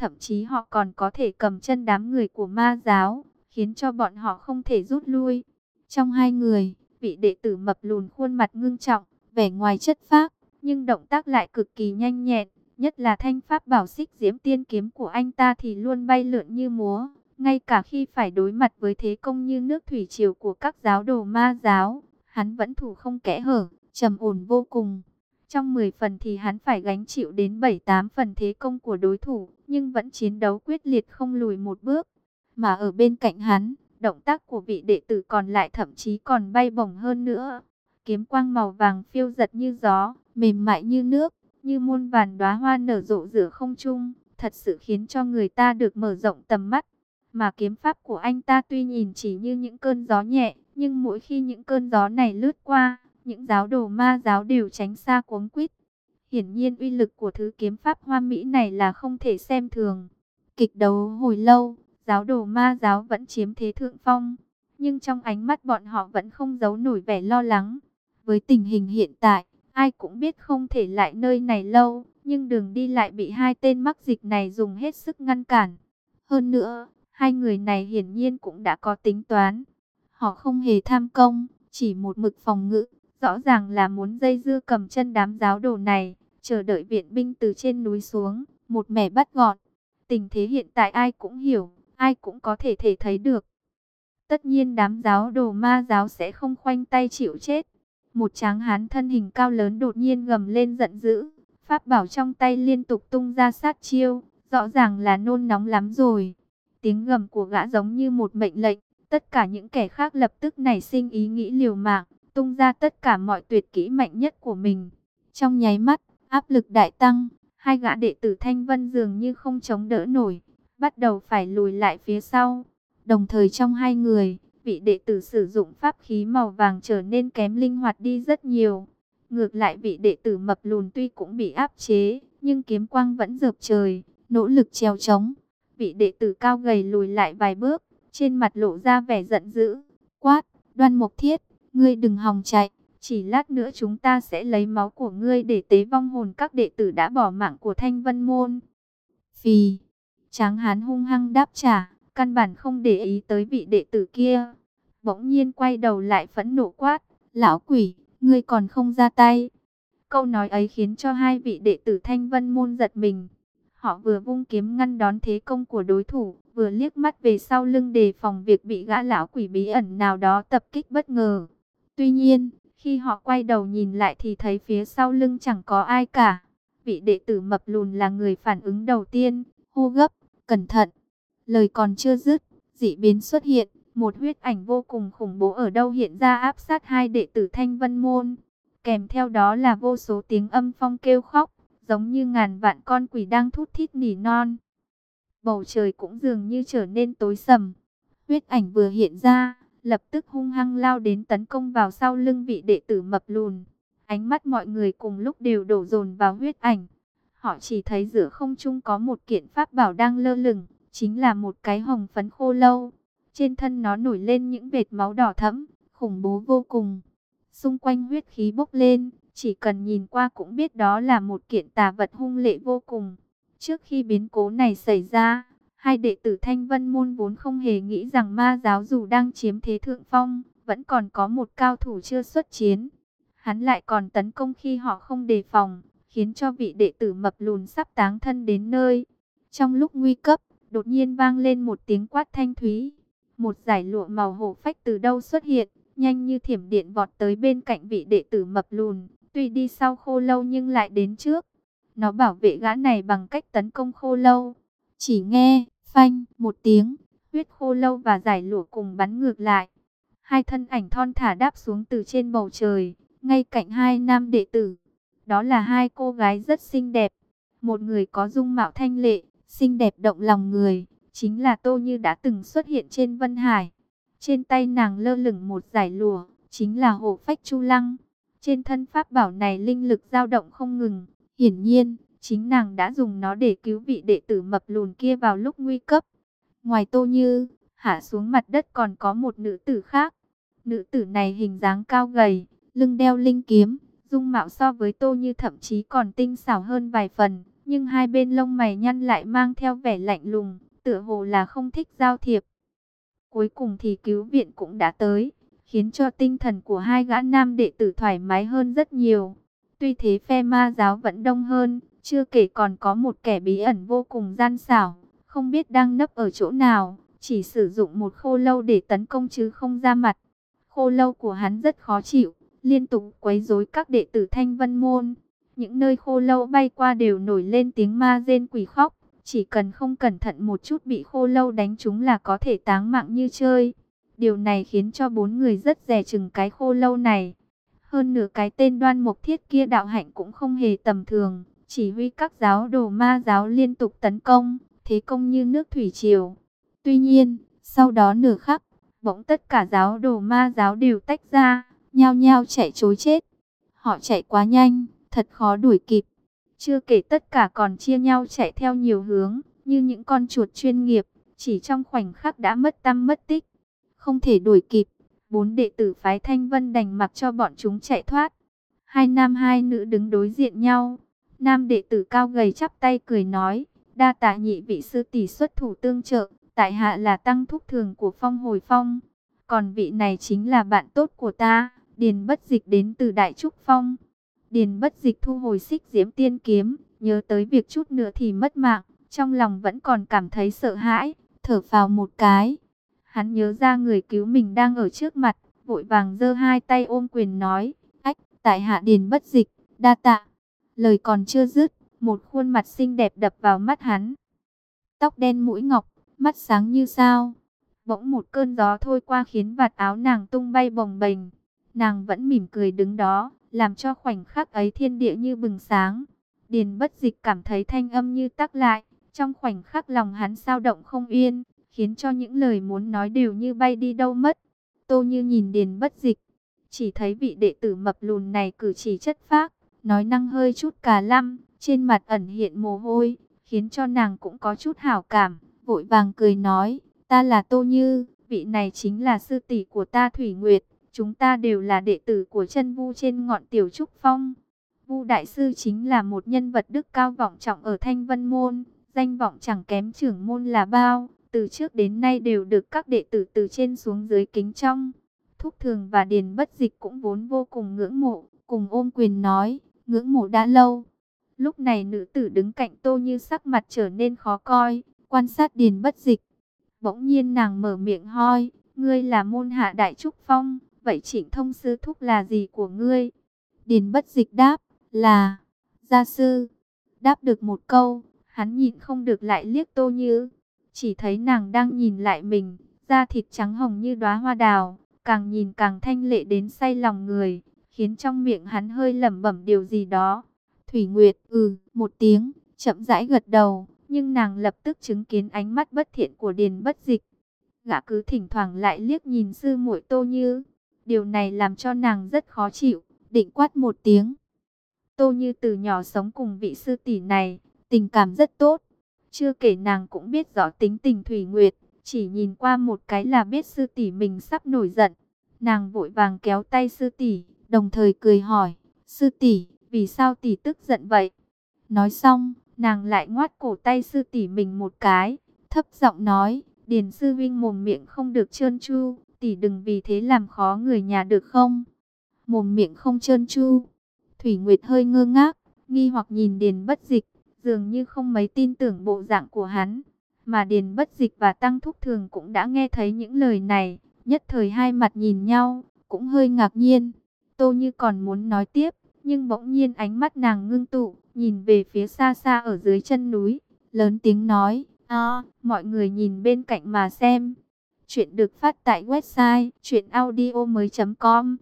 thậm chí họ còn có thể cầm chân đám người của ma giáo, khiến cho bọn họ không thể rút lui. Trong hai người, vị đệ tử mập lùn khuôn mặt ngưng trọng, vẻ ngoài chất phác, nhưng động tác lại cực kỳ nhanh nhẹn, nhất là thanh pháp bảo xích diễm tiên kiếm của anh ta thì luôn bay lượn như múa, ngay cả khi phải đối mặt với thế công như nước thủy triều của các giáo đồ ma giáo, hắn vẫn thủ không kẽ hở, trầm ổn vô cùng. Trong 10 phần thì hắn phải gánh chịu đến 7-8 phần thế công của đối thủ, nhưng vẫn chiến đấu quyết liệt không lùi một bước. Mà ở bên cạnh hắn, động tác của vị đệ tử còn lại thậm chí còn bay bổng hơn nữa. Kiếm quang màu vàng phiêu giật như gió, mềm mại như nước, như muôn vàn đóa hoa nở rộ giữa không trung, thật sự khiến cho người ta được mở rộng tầm mắt. Mà kiếm pháp của anh ta tuy nhìn chỉ như những cơn gió nhẹ, nhưng mỗi khi những cơn gió này lướt qua, những giáo đồ ma giáo đều tránh xa cuống quýt. Hiển nhiên uy lực của thứ kiếm pháp hoa mỹ này là không thể xem thường. Kịch đấu hồi lâu, giáo đồ ma giáo vẫn chiếm thế thượng phong. Nhưng trong ánh mắt bọn họ vẫn không giấu nổi vẻ lo lắng. Với tình hình hiện tại, ai cũng biết không thể lại nơi này lâu. Nhưng đường đi lại bị hai tên mắc dịch này dùng hết sức ngăn cản. Hơn nữa, hai người này hiển nhiên cũng đã có tính toán. Họ không hề tham công, chỉ một mực phòng ngự. Rõ ràng là muốn dây dưa cầm chân đám giáo đồ này, chờ đợi viện binh từ trên núi xuống, một mẻ bắt gọn. Tình thế hiện tại ai cũng hiểu, ai cũng có thể thể thấy được. Tất nhiên đám giáo đồ ma giáo sẽ không khoanh tay chịu chết. Một tráng hán thân hình cao lớn đột nhiên gầm lên giận dữ, pháp bảo trong tay liên tục tung ra sát chiêu, rõ ràng là nôn nóng lắm rồi. Tiếng gầm của gã giống như một mệnh lệnh, tất cả những kẻ khác lập tức nảy sinh ý nghĩ liều mạng, tung ra tất cả mọi tuyệt kỹ mạnh nhất của mình. Trong nháy mắt, áp lực đại tăng, hai gã đệ tử Thanh Vân dường như không chống đỡ nổi, bắt đầu phải lùi lại phía sau. Đồng thời trong hai người, vị đệ tử sử dụng pháp khí màu vàng trở nên kém linh hoạt đi rất nhiều. Ngược lại vị đệ tử mập lùn tuy cũng bị áp chế, nhưng kiếm quang vẫn dợp trời, nỗ lực treo chống. Vị đệ tử cao gầy lùi lại vài bước, trên mặt lộ ra vẻ giận dữ, quát, đoan mục thiết, ngươi đừng hòng chạy, chỉ lát nữa chúng ta sẽ lấy máu của ngươi để tế vong hồn các đệ tử đã bỏ mạng của Thanh Vân Môn. Phì, tráng hán hung hăng đáp trả, căn bản không để ý tới vị đệ tử kia. Bỗng nhiên quay đầu lại phẫn nộ quát, lão quỷ, ngươi còn không ra tay. Câu nói ấy khiến cho hai vị đệ tử Thanh Vân Môn giật mình. Họ vừa vung kiếm ngăn đón thế công của đối thủ, vừa liếc mắt về sau lưng đề phòng việc bị gã lão quỷ bí ẩn nào đó tập kích bất ngờ. Tuy nhiên, khi họ quay đầu nhìn lại thì thấy phía sau lưng chẳng có ai cả. Vị đệ tử mập lùn là người phản ứng đầu tiên, hô gấp, cẩn thận. Lời còn chưa dứt, dị biến xuất hiện, một huyết ảnh vô cùng khủng bố ở đâu hiện ra áp sát hai đệ tử Thanh Vân Môn. Kèm theo đó là vô số tiếng âm phong kêu khóc, giống như ngàn vạn con quỷ đang thút thít nỉ non. Bầu trời cũng dường như trở nên tối sầm. Huyết ảnh vừa hiện ra, lập tức hung hăng lao đến tấn công vào sau lưng vị đệ tử mập lùn. Ánh mắt mọi người cùng lúc đều đổ dồn vào huyết ảnh. Họ chỉ thấy giữa không trung có một kiện pháp bảo đang lơ lửng, chính là một cái hồng phấn khô lâu. Trên thân nó nổi lên những vệt máu đỏ thẫm, khủng bố vô cùng. Xung quanh huyết khí bốc lên, chỉ cần nhìn qua cũng biết đó là một kiện tà vật hung lệ vô cùng. Trước khi biến cố này xảy ra, Hai đệ tử Thanh Vân Môn vốn không hề nghĩ rằng ma giáo dù đang chiếm thế thượng phong, vẫn còn có một cao thủ chưa xuất chiến. Hắn lại còn tấn công khi họ không đề phòng, khiến cho vị đệ tử mập lùn sắp táng thân đến nơi. Trong lúc nguy cấp, đột nhiên vang lên một tiếng quát thanh thúy. Một giải lụa màu hổ phách từ đâu xuất hiện, nhanh như thiểm điện vọt tới bên cạnh vị đệ tử mập lùn. Tuy đi sau khô lâu nhưng lại đến trước. Nó bảo vệ gã này bằng cách tấn công khô lâu. Chỉ nghe, phanh, một tiếng, huyết khô lâu và giải lụa cùng bắn ngược lại. Hai thân ảnh thon thả đáp xuống từ trên bầu trời, ngay cạnh hai nam đệ tử. Đó là hai cô gái rất xinh đẹp. Một người có dung mạo thanh lệ, xinh đẹp động lòng người, chính là Tô Như đã từng xuất hiện trên Vân Hải. Trên tay nàng lơ lửng một giải lụa, chính là hộ phách chu lăng. Trên thân pháp bảo này linh lực dao động không ngừng, hiển nhiên, Chính nàng đã dùng nó để cứu vị đệ tử mập lùn kia vào lúc nguy cấp. Ngoài Tô Như, hạ xuống mặt đất còn có một nữ tử khác. Nữ tử này hình dáng cao gầy, lưng đeo linh kiếm, dung mạo so với Tô Như thậm chí còn tinh xảo hơn vài phần, nhưng hai bên lông mày nhăn lại mang theo vẻ lạnh lùng, tựa hồ là không thích giao thiệp. Cuối cùng thì cứu viện cũng đã tới, khiến cho tinh thần của hai gã nam đệ tử thoải mái hơn rất nhiều. Tuy thế phe ma giáo vẫn đông hơn, chưa kể còn có một kẻ bí ẩn vô cùng gian xảo, không biết đang nấp ở chỗ nào, chỉ sử dụng một khô lâu để tấn công chứ không ra mặt. Khô lâu của hắn rất khó chịu, liên tục quấy rối các đệ tử Thanh Vân Môn. Những nơi khô lâu bay qua đều nổi lên tiếng ma rên quỷ khóc. Chỉ cần không cẩn thận một chút bị khô lâu đánh chúng là có thể táng mạng như chơi. Điều này khiến cho bốn người rất rè chừng cái khô lâu này. Hơn nửa cái tên đoan mục thiết kia đạo hạnh cũng không hề tầm thường. Chỉ huy các giáo đồ ma giáo liên tục tấn công, thế công như nước thủy triều. Tuy nhiên, sau đó nửa khắc, bỗng tất cả giáo đồ ma giáo đều tách ra, nhao nhao chạy chối chết. Họ chạy quá nhanh, thật khó đuổi kịp. Chưa kể tất cả còn chia nhau chạy theo nhiều hướng, như những con chuột chuyên nghiệp, chỉ trong khoảnh khắc đã mất tâm mất tích. Không thể đuổi kịp, bốn đệ tử phái Thanh Vân đành mặc cho bọn chúng chạy thoát. Hai nam hai nữ đứng đối diện nhau. Nam đệ tử cao gầy chắp tay cười nói, đa tạ nhị vị sư tỷ xuất thủ tương trợ, tại hạ là tăng thúc thường của phong hồi phong. Còn vị này chính là bạn tốt của ta, Điền Bất Dịch đến từ Đại Trúc Phong. Điền Bất Dịch thu hồi xích diễm tiên kiếm, nhớ tới việc chút nữa thì mất mạng, trong lòng vẫn còn cảm thấy sợ hãi, thở vào một cái. Hắn nhớ ra người cứu mình đang ở trước mặt, vội vàng giơ hai tay ôm quyền nói, ách, tại hạ Điền Bất Dịch, đa tạ. Lời còn chưa dứt, một khuôn mặt xinh đẹp đập vào mắt hắn. Tóc đen mũi ngọc, mắt sáng như sao. Bỗng một cơn gió thôi qua khiến vạt áo nàng tung bay bồng bềnh. Nàng vẫn mỉm cười đứng đó, làm cho khoảnh khắc ấy thiên địa như bừng sáng. Điền bất dịch cảm thấy thanh âm như tắc lại, trong khoảnh khắc lòng hắn sao động không yên, khiến cho những lời muốn nói đều như bay đi đâu mất. Tô như nhìn điền bất dịch, chỉ thấy vị đệ tử mập lùn này cử chỉ chất phác, nói năng hơi chút cà lăm, trên mặt ẩn hiện mồ hôi, khiến cho nàng cũng có chút hảo cảm, vội vàng cười nói, ta là Tô Như, vị này chính là sư tỷ của ta Thủy Nguyệt, chúng ta đều là đệ tử của chân vu trên ngọn tiểu trúc phong. Vu Đại Sư chính là một nhân vật đức cao vọng trọng ở Thanh Vân Môn, danh vọng chẳng kém trưởng môn là bao, từ trước đến nay đều được các đệ tử từ trên xuống dưới kính trong. Thúc Thường và Điền Bất Dịch cũng vốn vô cùng ngưỡng mộ, cùng ôm quyền nói, ngưỡng mộ đã lâu. Lúc này nữ tử đứng cạnh Tô Như sắc mặt trở nên khó coi, quan sát Điền Bất Dịch. Bỗng nhiên nàng mở miệng hoi, ngươi là môn hạ đại trúc phong, vậy trịnh thông sư thúc là gì của ngươi? Điền Bất Dịch đáp, là, gia sư. Đáp được một câu, hắn nhịn không được lại liếc Tô Như. Chỉ thấy nàng đang nhìn lại mình, da thịt trắng hồng như đóa hoa đào, càng nhìn càng thanh lệ đến say lòng người, khiến trong miệng hắn hơi lẩm bẩm điều gì đó. Thủy Nguyệt, ừ, một tiếng, chậm rãi gật đầu, nhưng nàng lập tức chứng kiến ánh mắt bất thiện của Điền Bất Dịch. Gã cứ thỉnh thoảng lại liếc nhìn sư muội Tô Như. Điều này làm cho nàng rất khó chịu, định quát một tiếng. Tô Như từ nhỏ sống cùng vị sư tỷ này, tình cảm rất tốt. Chưa kể nàng cũng biết rõ tính tình Thủy Nguyệt, chỉ nhìn qua một cái là biết sư tỷ mình sắp nổi giận. Nàng vội vàng kéo tay sư tỷ, đồng thời cười hỏi, sư tỷ, vì sao tỷ tức giận vậy? Nói xong, nàng lại ngoát cổ tay sư tỷ mình một cái, thấp giọng nói, Điền sư vinh mồm miệng không được trơn chu, tỷ đừng vì thế làm khó người nhà được không? Mồm miệng không trơn chu. Thủy Nguyệt hơi ngơ ngác, nghi hoặc nhìn Điền bất dịch, dường như không mấy tin tưởng bộ dạng của hắn. Mà Điền bất dịch và Tăng Thúc Thường cũng đã nghe thấy những lời này, nhất thời hai mặt nhìn nhau, cũng hơi ngạc nhiên. Tô như còn muốn nói tiếp, nhưng bỗng nhiên ánh mắt nàng ngưng tụ, nhìn về phía xa xa ở dưới chân núi, lớn tiếng nói, à, mọi người nhìn bên cạnh mà xem. Chuyện được phát tại website truyệnaudiomoi.com.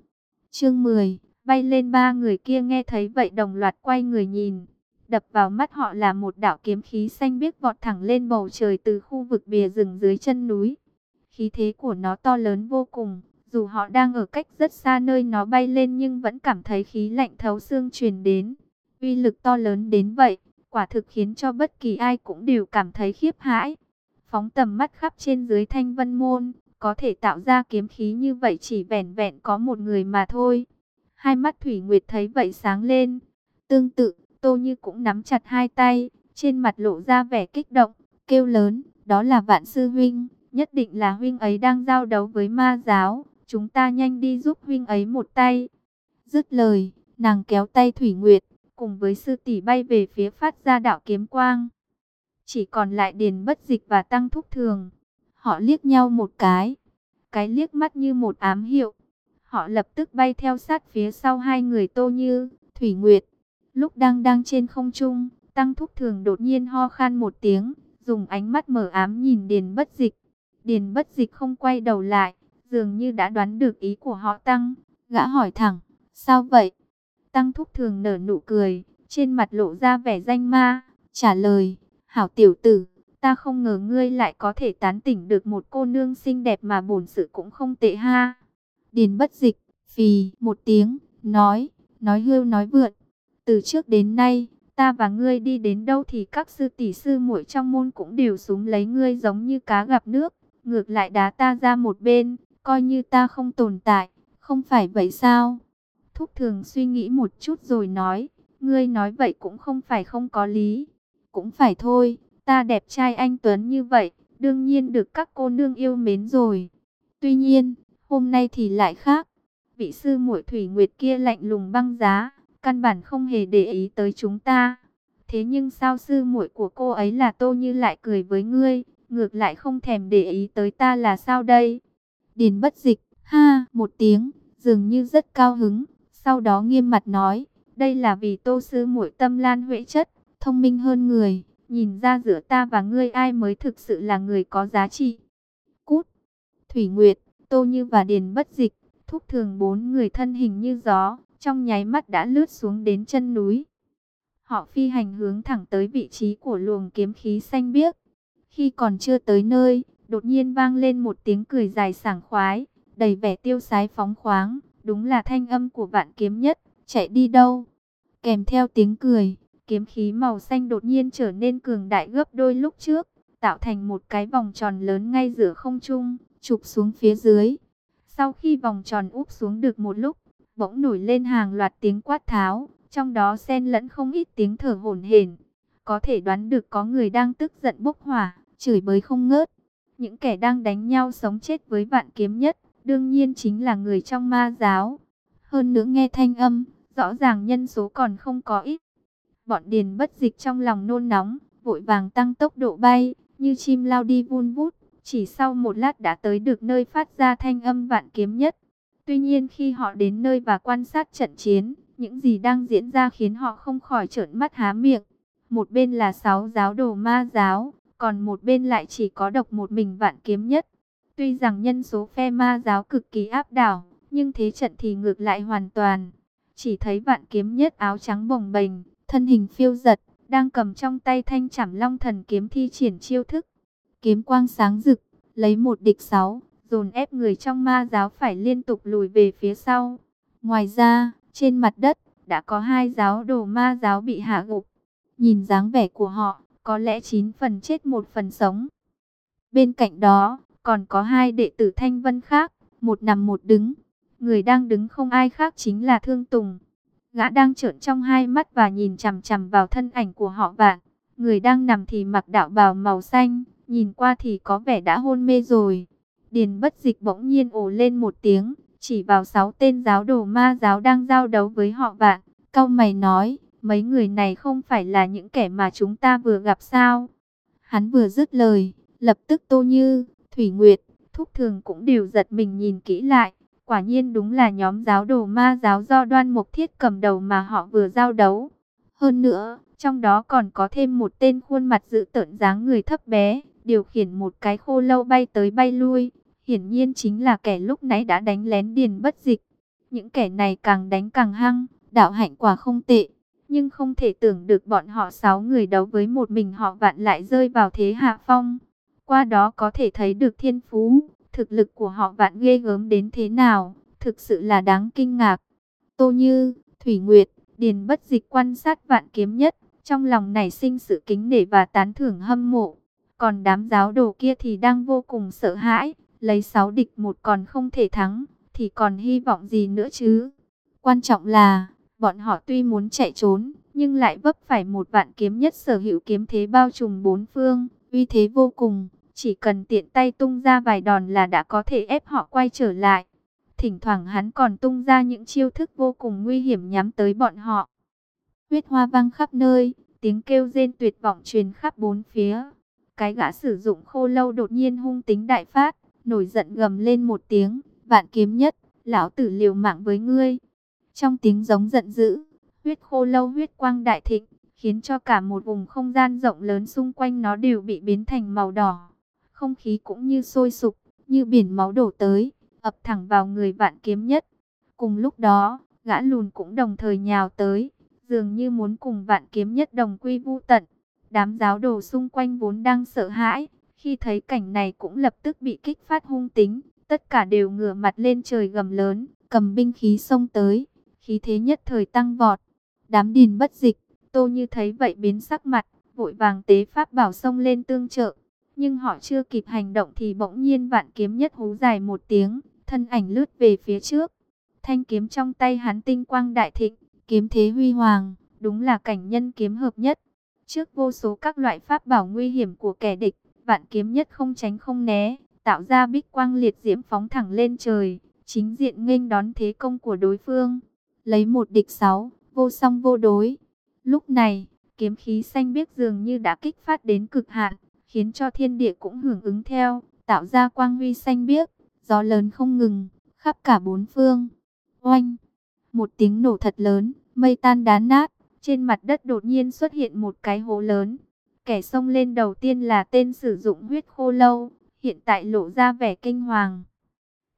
Chương 10 Bay lên ba người kia nghe thấy vậy đồng loạt quay người nhìn. Đập vào mắt họ là một đạo kiếm khí xanh biếc vọt thẳng lên bầu trời từ khu vực bìa rừng dưới chân núi. Khí thế của nó to lớn vô cùng, dù họ đang ở cách rất xa nơi nó bay lên nhưng vẫn cảm thấy khí lạnh thấu xương truyền đến. Uy lực to lớn đến vậy, quả thực khiến cho bất kỳ ai cũng đều cảm thấy khiếp hãi. Phóng tầm mắt khắp trên dưới thanh vân môn, có thể tạo ra kiếm khí như vậy chỉ vẻn vẹn có một người mà thôi. Hai mắt Thủy Nguyệt thấy vậy sáng lên. Tương tự, Tô Như cũng nắm chặt hai tay, trên mặt lộ ra vẻ kích động, kêu lớn, đó là vạn sư huynh, nhất định là huynh ấy đang giao đấu với ma giáo, chúng ta nhanh đi giúp huynh ấy một tay. Dứt lời, nàng kéo tay Thủy Nguyệt, cùng với sư tỷ bay về phía phát ra đạo kiếm quang. Chỉ còn lại Điền Bất Dịch và Tăng Thúc Thường. Họ liếc nhau một cái, cái liếc mắt như một ám hiệu. Họ lập tức bay theo sát phía sau hai người Tô Như, Thủy Nguyệt. Lúc đang đang trên không trung, Tăng Thúc Thường đột nhiên ho khan một tiếng, dùng ánh mắt mở ám nhìn Điền Bất Dịch. Điền Bất Dịch không quay đầu lại, dường như đã đoán được ý của họ Tăng. Gã hỏi thẳng, sao vậy? Tăng Thúc Thường nở nụ cười, trên mặt lộ ra vẻ danh ma, trả lời, hảo tiểu tử, ta không ngờ ngươi lại có thể tán tỉnh được một cô nương xinh đẹp mà bổn sự cũng không tệ ha. Điền Bất Dịch, phì một tiếng, nói, nói hưu nói vượt. từ trước đến nay, ta và ngươi đi đến đâu thì các sư tỷ sư muội trong môn cũng đều súng lấy ngươi giống như cá gặp nước, ngược lại đá ta ra một bên, coi như ta không tồn tại, không phải vậy sao? Thúc thường suy nghĩ một chút rồi nói, ngươi nói vậy cũng không phải không có lý, cũng phải thôi, ta đẹp trai anh Tuấn như vậy, đương nhiên được các cô nương yêu mến rồi. Tuy nhiên, hôm nay thì lại khác, vị sư muội thủy nguyệt kia lạnh lùng băng giá, căn bản không hề để ý tới chúng ta. Thế nhưng sao sư muội của cô ấy là Tô Như lại cười với ngươi, ngược lại không thèm để ý tới ta là sao đây? Điền bất dịch, ha, một tiếng, dường như rất cao hứng, sau đó nghiêm mặt nói, đây là vì Tô sư muội tâm lan huệ chất, thông minh hơn người, nhìn ra giữa ta và ngươi ai mới thực sự là người có giá trị. Cút, Thủy Nguyệt, Tô Như và Điền bất dịch, thúc thường bốn người thân hình như gió, trong nháy mắt đã lướt xuống đến chân núi. Họ phi hành hướng thẳng tới vị trí của luồng kiếm khí xanh biếc. Khi còn chưa tới nơi, đột nhiên vang lên một tiếng cười dài sảng khoái, đầy vẻ tiêu sái phóng khoáng, đúng là thanh âm của vạn kiếm nhất, chạy đi đâu? Kèm theo tiếng cười, kiếm khí màu xanh đột nhiên trở nên cường đại gấp đôi lúc trước, tạo thành một cái vòng tròn lớn ngay giữa không trung, chụp xuống phía dưới. Sau khi vòng tròn úp xuống được một lúc, bỗng nổi lên hàng loạt tiếng quát tháo, trong đó xen lẫn không ít tiếng thở hổn hển. Có thể đoán được có người đang tức giận bốc hỏa, chửi bới không ngớt. Những kẻ đang đánh nhau sống chết với vạn kiếm nhất, đương nhiên chính là người trong ma giáo. Hơn nữa nghe thanh âm, rõ ràng nhân số còn không có ít. Bọn điền bất dịch trong lòng nôn nóng, vội vàng tăng tốc độ bay, như chim lao đi vun vút. Chỉ sau một lát đã tới được nơi phát ra thanh âm vạn kiếm nhất. Tuy nhiên khi họ đến nơi và quan sát trận chiến, những gì đang diễn ra khiến họ không khỏi trợn mắt há miệng. Một bên là sáu giáo đồ ma giáo, còn một bên lại chỉ có độc một mình vạn kiếm nhất. Tuy rằng nhân số phe ma giáo cực kỳ áp đảo, nhưng thế trận thì ngược lại hoàn toàn. Chỉ thấy vạn kiếm nhất áo trắng bồng bềnh, thân hình phiêu giật, đang cầm trong tay thanh chảm long thần kiếm thi triển chiêu thức. Kiếm quang sáng rực, lấy một địch sáu, dồn ép người trong ma giáo phải liên tục lùi về phía sau. Ngoài ra, trên mặt đất, đã có hai giáo đồ ma giáo bị hạ gục. Nhìn dáng vẻ của họ, có lẽ 9 phần chết một phần sống. Bên cạnh đó, còn có hai đệ tử Thanh Vân khác, một nằm một đứng. Người đang đứng không ai khác chính là Thương Tùng. Gã đang trợn trong hai mắt và nhìn chằm chằm vào thân ảnh của họ vạn. Người đang nằm thì mặc đạo bào màu xanh, nhìn qua thì có vẻ đã hôn mê rồi. Điền bất dịch bỗng nhiên ồ lên một tiếng, chỉ vào sáu tên giáo đồ ma giáo đang giao đấu với họ vạn. Cao mày nói, mấy người này không phải là những kẻ mà chúng ta vừa gặp sao? Hắn vừa dứt lời, lập tức Tô Như, Thủy Nguyệt, Thúc Thường cũng đều giật mình nhìn kỹ lại. Quả nhiên đúng là nhóm giáo đồ ma giáo do đoan mục thiết cầm đầu mà họ vừa giao đấu. Hơn nữa, trong đó còn có thêm một tên khuôn mặt dự tợn dáng người thấp bé, điều khiển một cái khô lâu bay tới bay lui. Hiển nhiên chính là kẻ lúc nãy đã đánh lén điền bất dịch. Những kẻ này càng đánh càng hăng, đạo hạnh quả không tệ. Nhưng không thể tưởng được bọn họ sáu người đấu với một mình họ vạn lại rơi vào thế hạ phong. Qua đó có thể thấy được thiên phú, thực lực của họ vạn ghê gớm đến thế nào, thực sự là đáng kinh ngạc. Tô Như, Thủy Nguyệt, Điền bất dịch quan sát vạn kiếm nhất, trong lòng nảy sinh sự kính nể và tán thưởng hâm mộ. Còn đám giáo đồ kia thì đang vô cùng sợ hãi, lấy sáu địch một còn không thể thắng, thì còn hy vọng gì nữa chứ. Quan trọng là, bọn họ tuy muốn chạy trốn, nhưng lại vấp phải một vạn kiếm nhất sở hữu kiếm thế bao trùm bốn phương, uy thế vô cùng, chỉ cần tiện tay tung ra vài đòn là đã có thể ép họ quay trở lại. Thỉnh thoảng hắn còn tung ra những chiêu thức vô cùng nguy hiểm nhắm tới bọn họ. Huyết hoa văng khắp nơi, tiếng kêu rên tuyệt vọng truyền khắp bốn phía. Cái gã sử dụng khô lâu đột nhiên hung tính đại phát, nổi giận gầm lên một tiếng, vạn kiếm nhất, lão tử liều mạng với ngươi. Trong tiếng giống giận dữ, huyết khô lâu huyết quang đại thịnh, khiến cho cả một vùng không gian rộng lớn xung quanh nó đều bị biến thành màu đỏ. Không khí cũng như sôi sục, như biển máu đổ tới, ập thẳng vào người vạn kiếm nhất. Cùng lúc đó, gã lùn cũng đồng thời nhào tới, dường như muốn cùng vạn kiếm nhất đồng quy vu tận. Đám giáo đồ xung quanh vốn đang sợ hãi, khi thấy cảnh này cũng lập tức bị kích phát hung tính, tất cả đều ngửa mặt lên trời gầm lớn, cầm binh khí xông tới, khí thế nhất thời tăng vọt. Đám điền bất dịch, tô như thấy vậy biến sắc mặt, vội vàng tế pháp bảo xông lên tương trợ. Nhưng họ chưa kịp hành động thì bỗng nhiên vạn kiếm nhất hú dài một tiếng, thân ảnh lướt về phía trước. Thanh kiếm trong tay hắn tinh quang đại thịnh, kiếm thế huy hoàng, đúng là cảnh nhân kiếm hợp nhất. Trước vô số các loại pháp bảo nguy hiểm của kẻ địch, vạn kiếm nhất không tránh không né, tạo ra bích quang liệt diễm phóng thẳng lên trời, chính diện nghênh đón thế công của đối phương. Lấy một địch sáu, vô song vô đối. Lúc này, kiếm khí xanh biếc dường như đã kích phát đến cực hạn, khiến cho thiên địa cũng hưởng ứng theo, tạo ra quang huy xanh biếc, gió lớn không ngừng, khắp cả bốn phương. Oanh! Một tiếng nổ thật lớn, mây tan đá nát, trên mặt đất đột nhiên xuất hiện một cái hố lớn. Kẻ xông lên đầu tiên là tên sử dụng huyết khô lâu, hiện tại lộ ra vẻ kinh hoàng.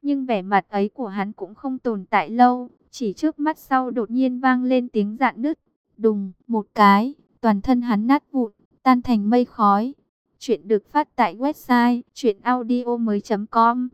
Nhưng vẻ mặt ấy của hắn cũng không tồn tại lâu, chỉ trước mắt sau đột nhiên vang lên tiếng dạn nứt. Đùng, một cái, toàn thân hắn nát vụn, tan thành mây khói. Chuyện được phát tại website chuyenaudio.com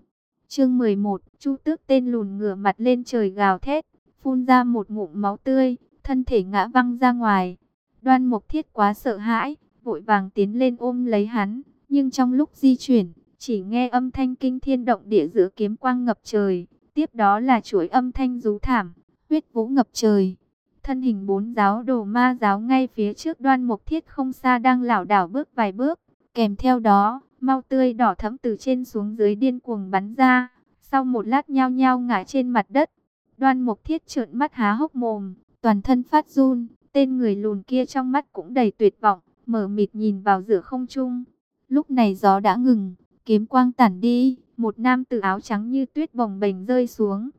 Chương 11, Chu Tước tên lùn ngửa mặt lên trời gào thét, phun ra một ngụm máu tươi, thân thể ngã văng ra ngoài. Đoan Mộc Thiết quá sợ hãi, vội vàng tiến lên ôm lấy hắn, nhưng trong lúc di chuyển, chỉ nghe âm thanh kinh thiên động địa giữa kiếm quang ngập trời, tiếp đó là chuỗi âm thanh rú thảm, huyết vũ ngập trời. Thân hình bốn giáo đồ ma giáo ngay phía trước đoan mục thiết không xa đang lảo đảo bước vài bước, kèm theo đó, mau tươi đỏ thẫm từ trên xuống dưới điên cuồng bắn ra, sau một lát nhao nhao ngã trên mặt đất. Đoan mục thiết trợn mắt há hốc mồm, toàn thân phát run, tên người lùn kia trong mắt cũng đầy tuyệt vọng, mở mịt nhìn vào giữa không trung. Lúc này gió đã ngừng, kiếm quang tản đi, một nam tử áo trắng như tuyết bồng bềnh rơi xuống.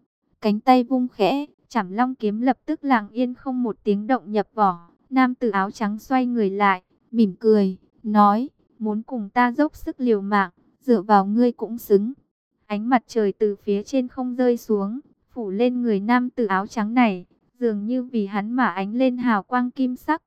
Cánh tay vung khẽ, chảm long kiếm lập tức lặng yên không một tiếng động nhập vỏ. Nam tử áo trắng xoay người lại, mỉm cười, nói, muốn cùng ta dốc sức liều mạng, dựa vào ngươi cũng xứng. Ánh mặt trời từ phía trên không rơi xuống, phủ lên người nam tử áo trắng này, dường như vì hắn mà ánh lên hào quang kim sắc.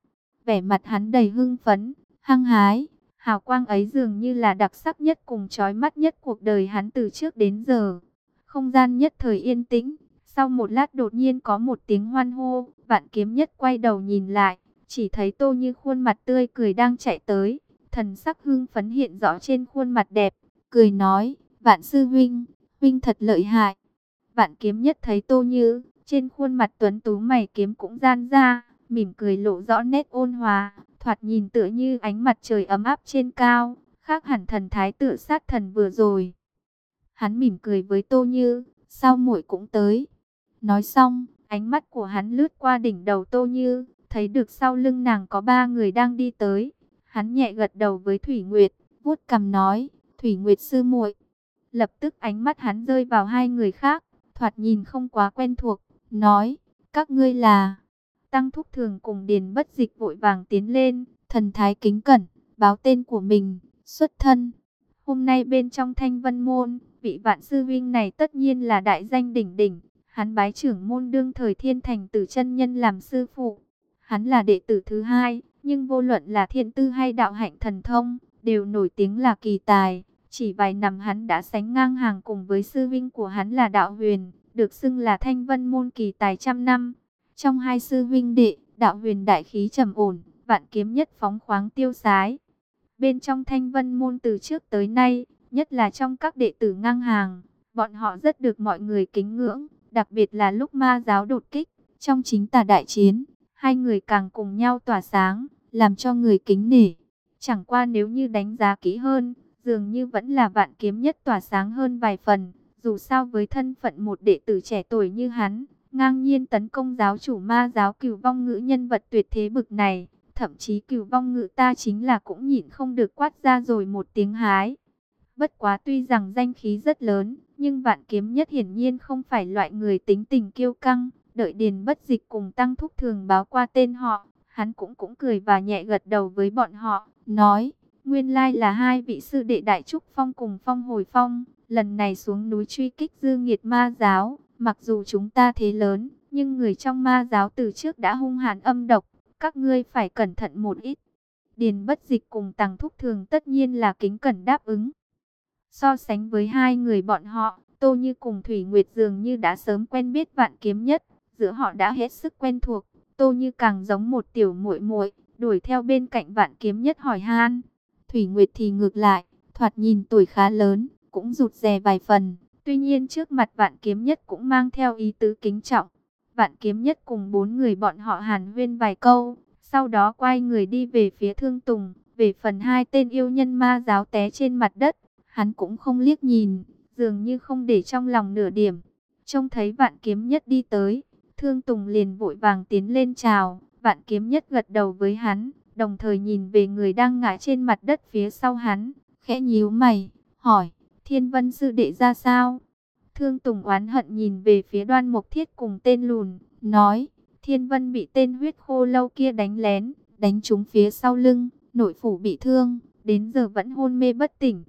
Vẻ mặt hắn đầy hưng phấn, hăng hái, hào quang ấy dường như là đặc sắc nhất cùng chói mắt nhất cuộc đời hắn từ trước đến giờ. Không gian nhất thời yên tĩnh, sau một lát đột nhiên có một tiếng hoan hô, vạn kiếm nhất quay đầu nhìn lại, chỉ thấy tô như khuôn mặt tươi cười đang chạy tới, thần sắc hưng phấn hiện rõ trên khuôn mặt đẹp, cười nói, vạn sư huynh, huynh thật lợi hại. Vạn kiếm nhất thấy tô như, trên khuôn mặt tuấn tú mày kiếm cũng gian ra, mỉm cười lộ rõ nét ôn hòa, thoạt nhìn tựa như ánh mặt trời ấm áp trên cao, khác hẳn thần thái tự sát thần vừa rồi. Hắn mỉm cười với Tô Như, sao muội cũng tới. Nói xong, ánh mắt của hắn lướt qua đỉnh đầu Tô Như, thấy được sau lưng nàng có ba người đang đi tới. Hắn nhẹ gật đầu với Thủy Nguyệt, vuốt cằm nói, Thủy Nguyệt sư muội. Lập tức ánh mắt hắn rơi vào hai người khác, thoạt nhìn không quá quen thuộc, nói, các ngươi là... Tăng Thúc Thường cùng Điền Bất Dịch vội vàng tiến lên, thần thái kính cẩn, báo tên của mình, xuất thân. Hôm nay bên trong thanh vân môn, vị vạn sư vinh này tất nhiên là đại danh đỉnh đỉnh. Hắn bái trưởng môn đương thời thiên thành tử chân nhân làm sư phụ. Hắn là đệ tử thứ hai, nhưng vô luận là thiên tư hay đạo hạnh thần thông, đều nổi tiếng là kỳ tài. Chỉ vài năm hắn đã sánh ngang hàng cùng với sư vinh của hắn là đạo huyền, được xưng là thanh vân môn kỳ tài trăm năm. Trong hai sư huynh đệ, đạo huyền đại khí trầm ổn, vạn kiếm nhất phóng khoáng tiêu sái. Bên trong thanh vân môn từ trước tới nay, nhất là trong các đệ tử ngang hàng, bọn họ rất được mọi người kính ngưỡng, đặc biệt là lúc ma giáo đột kích, trong chính tà đại chiến, hai người càng cùng nhau tỏa sáng, làm cho người kính nể. Chẳng qua nếu như đánh giá kỹ hơn, dường như vẫn là vạn kiếm nhất tỏa sáng hơn vài phần. Dù sao với thân phận một đệ tử trẻ tuổi như hắn, ngang nhiên tấn công giáo chủ ma giáo cửu vong ngữ nhân vật tuyệt thế bực này, thậm chí cửu vong ngữ ta chính là cũng nhịn không được quát ra rồi một tiếng hái. Bất quá tuy rằng danh khí rất lớn, nhưng vạn kiếm nhất hiển nhiên không phải loại người tính tình kiêu căng, đợi điền bất dịch cùng tăng thúc thường báo qua tên họ, hắn cũng cũng cười và nhẹ gật đầu với bọn họ, nói, nguyên lai là hai vị sư đệ đại trúc phong cùng phong hồi phong, lần này xuống núi truy kích dư nghiệt ma giáo, mặc dù chúng ta thế lớn, nhưng người trong ma giáo từ trước đã hung hàn âm độc, các ngươi phải cẩn thận một ít. Điền bất dịch cùng tăng thúc thường tất nhiên là kính cẩn đáp ứng. So sánh với hai người bọn họ, Tô Như cùng Thủy Nguyệt dường như đã sớm quen biết vạn kiếm nhất, giữa họ đã hết sức quen thuộc. Tô Như càng giống một tiểu muội muội, đuổi theo bên cạnh vạn kiếm nhất hỏi han. Thủy Nguyệt thì ngược lại, thoạt nhìn tuổi khá lớn, cũng rụt rè vài phần. Tuy nhiên trước mặt vạn kiếm nhất cũng mang theo ý tứ kính trọng. Vạn kiếm nhất cùng bốn người bọn họ hàn huyên vài câu, sau đó quay người đi về phía thương tùng. Về phần hai tên yêu nhân ma giáo té trên mặt đất, hắn cũng không liếc nhìn, dường như không để trong lòng nửa điểm. Trông thấy vạn kiếm nhất đi tới, thương tùng liền vội vàng tiến lên chào, vạn kiếm nhất gật đầu với hắn, đồng thời nhìn về người đang ngã trên mặt đất phía sau hắn, khẽ nhíu mày, hỏi, thiên vân sư đệ ra sao? Thương Tùng oán hận nhìn về phía đoan mục thiết cùng tên lùn, nói, thiên vân bị tên huyết khô lâu kia đánh lén, đánh trúng phía sau lưng, nội phủ bị thương, đến giờ vẫn hôn mê bất tỉnh.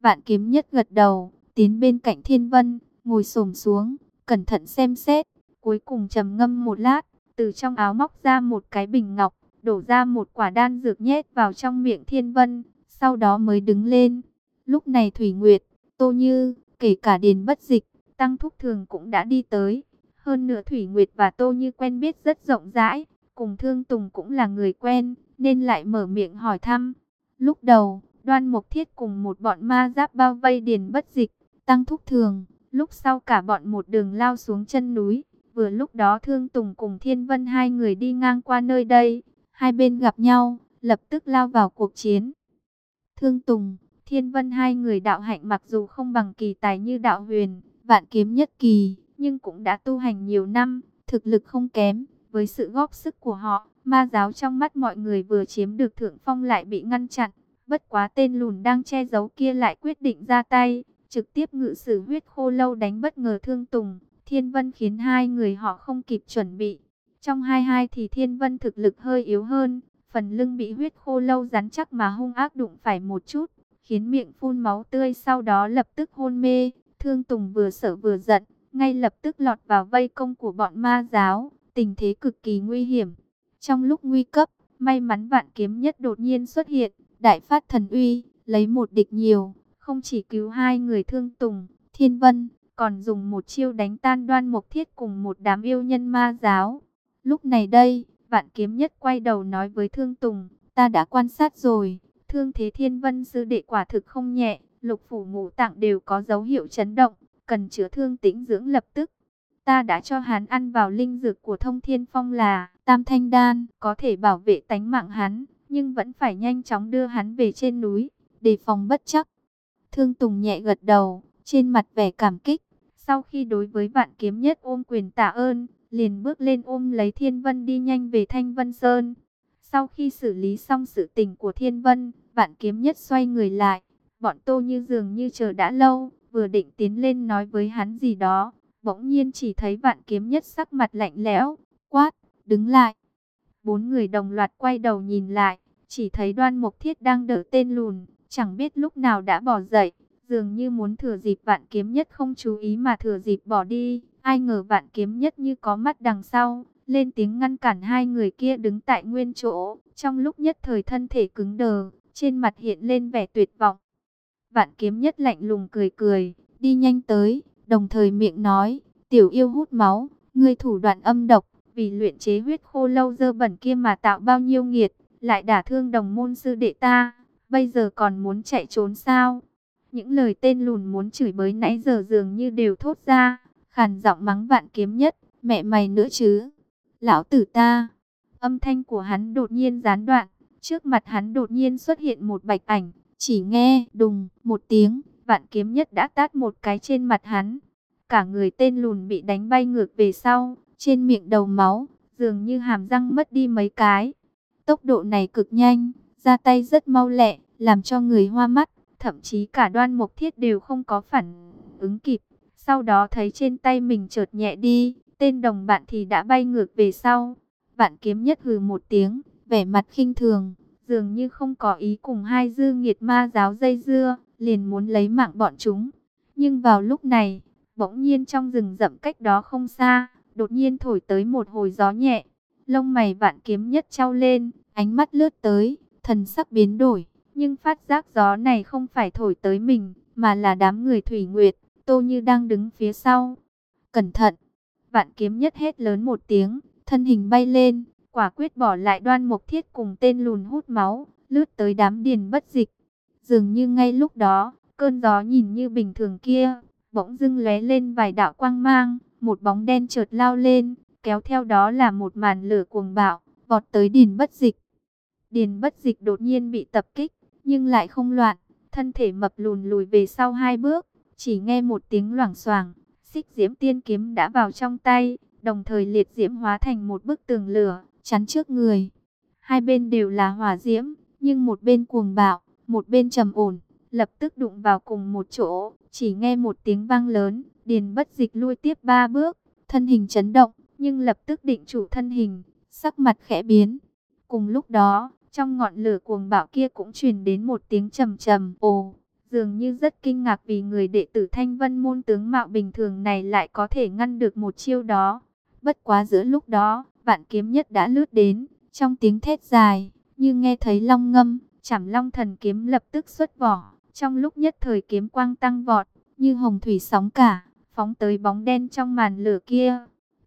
Vạn kiếm nhất gật đầu, tiến bên cạnh thiên vân, ngồi xổm xuống, cẩn thận xem xét, cuối cùng trầm ngâm một lát, từ trong áo móc ra một cái bình ngọc, đổ ra một quả đan dược nhét vào trong miệng thiên vân, sau đó mới đứng lên. Lúc này Thủy Nguyệt, Tô Như, kể cả Điền Bất Dịch, Tăng Thúc Thường cũng đã đi tới. Hơn nữa Thủy Nguyệt và Tô Như quen biết rất rộng rãi, cùng Thương Tùng cũng là người quen, nên lại mở miệng hỏi thăm. Lúc đầu, Đoan Mục Thiết cùng một bọn ma giáp bao vây Điền Bất Dịch, Tăng Thúc Thường, lúc sau cả bọn một đường lao xuống chân núi. Vừa lúc đó Thương Tùng cùng Thiên Vân hai người đi ngang qua nơi đây, hai bên gặp nhau, lập tức lao vào cuộc chiến. Thương Tùng, Thiên Vân hai người đạo hạnh mặc dù không bằng kỳ tài như đạo huyền, vạn kiếm nhất kỳ, nhưng cũng đã tu hành nhiều năm, thực lực không kém. Với sự góp sức của họ, ma giáo trong mắt mọi người vừa chiếm được thượng phong lại bị ngăn chặn. Bất quá tên lùn đang che giấu kia lại quyết định ra tay, trực tiếp ngự sử huyết khô lâu đánh bất ngờ thương tùng. Thiên Vân khiến hai người họ không kịp chuẩn bị. Trong hai hai thì Thiên Vân thực lực hơi yếu hơn, phần lưng bị huyết khô lâu rắn chắc mà hung ác đụng phải một chút, khiến miệng phun máu tươi sau đó lập tức hôn mê. Thương Tùng vừa sợ vừa giận, ngay lập tức lọt vào vây công của bọn ma giáo, tình thế cực kỳ nguy hiểm. Trong lúc nguy cấp, may mắn vạn kiếm nhất đột nhiên xuất hiện, đại phát thần uy, lấy một địch nhiều, không chỉ cứu hai người Thương Tùng, Thiên Vân, còn dùng một chiêu đánh tan đoan mục thiết cùng một đám yêu nhân ma giáo. Lúc này đây, vạn kiếm nhất quay đầu nói với Thương Tùng, ta đã quan sát rồi, thương thế thiên vân sư đệ quả thực không nhẹ, lục phủ ngũ tạng đều có dấu hiệu chấn động, cần chữa thương tĩnh dưỡng lập tức. Ta đã cho hắn ăn vào linh dược của thông thiên phong là tam thanh đan, có thể bảo vệ tánh mạng hắn, nhưng vẫn phải nhanh chóng đưa hắn về trên núi, đề phòng bất chắc. Thương Tùng nhẹ gật đầu, trên mặt vẻ cảm kích. Sau khi đối với vạn kiếm nhất ôm quyền tạ ơn, liền bước lên ôm lấy Thiên Vân đi nhanh về Thanh Vân Sơn. Sau khi xử lý xong sự tình của Thiên Vân, vạn kiếm nhất xoay người lại. Bọn tô như dường như chờ đã lâu, vừa định tiến lên nói với hắn gì đó. Bỗng nhiên chỉ thấy vạn kiếm nhất sắc mặt lạnh lẽo, quát, đứng lại. Bốn người đồng loạt quay đầu nhìn lại, chỉ thấy đoan mục thiết đang đỡ tên lùn, chẳng biết lúc nào đã bỏ dậy dường như muốn thừa dịp vạn kiếm nhất không chú ý mà thừa dịp bỏ đi. Ai ngờ vạn kiếm nhất như có mắt đằng sau, lên tiếng ngăn cản hai người kia đứng tại nguyên chỗ. Trong lúc nhất thời thân thể cứng đờ, trên mặt hiện lên vẻ tuyệt vọng. Vạn kiếm nhất lạnh lùng cười cười, đi nhanh tới, đồng thời miệng nói, tiểu yêu hút máu, ngươi thủ đoạn âm độc, vì luyện chế huyết khô lâu dơ bẩn kia mà tạo bao nhiêu nghiệt, lại đả thương đồng môn sư đệ ta, bây giờ còn muốn chạy trốn sao? Những lời tên lùn muốn chửi bới nãy giờ dường như đều thốt ra, khàn giọng mắng vạn kiếm nhất, mẹ mày nữa chứ. Lão tử ta, Âm thanh của hắn đột nhiên gián đoạn, trước mặt hắn đột nhiên xuất hiện một bạch ảnh, chỉ nghe đùng một tiếng, vạn kiếm nhất đã tát một cái trên mặt hắn. Cả người tên lùn bị đánh bay ngược về sau, trên miệng đầu máu, dường như hàm răng mất đi mấy cái. Tốc độ này cực nhanh, ra tay rất mau lẹ, làm cho người hoa mắt, thậm chí cả đoan mục thiết đều không có phản ứng kịp. Sau đó thấy trên tay mình chợt nhẹ đi, tên đồng bạn thì đã bay ngược về sau. Vạn kiếm nhất hừ một tiếng, vẻ mặt khinh thường, dường như không có ý cùng hai dư nghiệt ma giáo dây dưa, liền muốn lấy mạng bọn chúng. Nhưng vào lúc này, bỗng nhiên trong rừng rậm cách đó không xa, đột nhiên thổi tới một hồi gió nhẹ. Lông mày vạn kiếm nhất trao lên, ánh mắt lướt tới, thần sắc biến đổi, nhưng phát giác gió này không phải thổi tới mình, mà là đám người thủy nguyệt, tô như đang đứng phía sau. Cẩn thận! Vạn kiếm nhất hết lớn một tiếng, thân hình bay lên, quả quyết bỏ lại đoan mục thiết cùng tên lùn hút máu, lướt tới đám điền bất dịch. Dường như ngay lúc đó, cơn gió nhìn như bình thường kia, bỗng dưng lóe lên vài đạo quang mang, một bóng đen chợt lao lên, kéo theo đó là một màn lửa cuồng bạo, vọt tới điền bất dịch. Điền bất dịch đột nhiên bị tập kích, nhưng lại không loạn, thân thể mập lùn lùi về sau hai bước, chỉ nghe một tiếng loảng xoảng, xích diễm tiên kiếm đã vào trong tay, đồng thời liệt diễm hóa thành một bức tường lửa, chắn trước người. Hai bên đều là hỏa diễm, nhưng một bên cuồng bạo, một bên trầm ổn, lập tức đụng vào cùng một chỗ, chỉ nghe một tiếng vang lớn, điền bất dịch lui tiếp ba bước, thân hình chấn động, nhưng lập tức định chủ thân hình, sắc mặt khẽ biến. Cùng lúc đó, trong ngọn lửa cuồng bạo kia cũng truyền đến một tiếng trầm trầm, ồ, dường như rất kinh ngạc vì người đệ tử Thanh Vân môn tướng mạo bình thường này lại có thể ngăn được một chiêu đó. Bất quá giữa lúc đó, vạn kiếm nhất đã lướt đến, trong tiếng thét dài, như nghe thấy long ngâm, chảm long thần kiếm lập tức xuất vỏ. Trong lúc nhất thời kiếm quang tăng vọt, như hồng thủy sóng cả, phóng tới bóng đen trong màn lửa kia.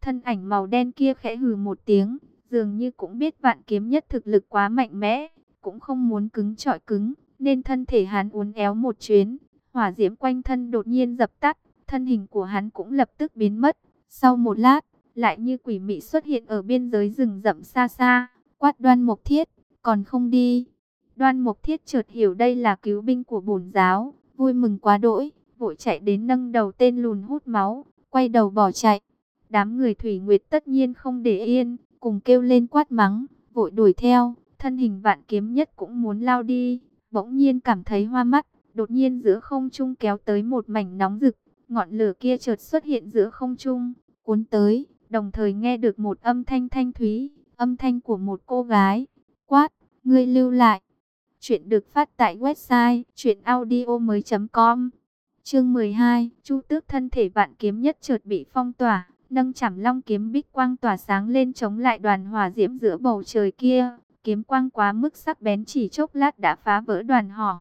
Thân ảnh màu đen kia khẽ hừ một tiếng, dường như cũng biết vạn kiếm nhất thực lực quá mạnh mẽ, cũng không muốn cứng trọi cứng, nên thân thể hắn uốn éo một chuyến, hỏa diễm quanh thân đột nhiên dập tắt, thân hình của hắn cũng lập tức biến mất. Sau một lát, lại như quỷ mị xuất hiện ở biên giới rừng rậm xa xa, quát đoan mục thiết, còn không đi. Đoan mục thiết chợt hiểu đây là cứu binh của bổn giáo, vui mừng quá đỗi, vội chạy đến nâng đầu tên lùn hút máu, quay đầu bỏ chạy. Đám người thủy nguyệt tất nhiên không để yên, cùng kêu lên quát mắng, vội đuổi theo, thân hình vạn kiếm nhất cũng muốn lao đi, bỗng nhiên cảm thấy hoa mắt, đột nhiên giữa không trung kéo tới một mảnh nóng rực, ngọn lửa kia chợt xuất hiện giữa không trung, cuốn tới, đồng thời nghe được một âm thanh thanh thúy, âm thanh của một cô gái, quát, ngươi lưu lại. Chuyện được phát tại website chuyenaudio.com Chương 12, Chu Tước thân thể vạn kiếm nhất chợt bị phong tỏa, nâng chảm long kiếm bích quang tỏa sáng lên chống lại đoàn hỏa diễm giữa bầu trời kia. Kiếm quang quá mức sắc bén chỉ chốc lát đã phá vỡ đoàn hỏa.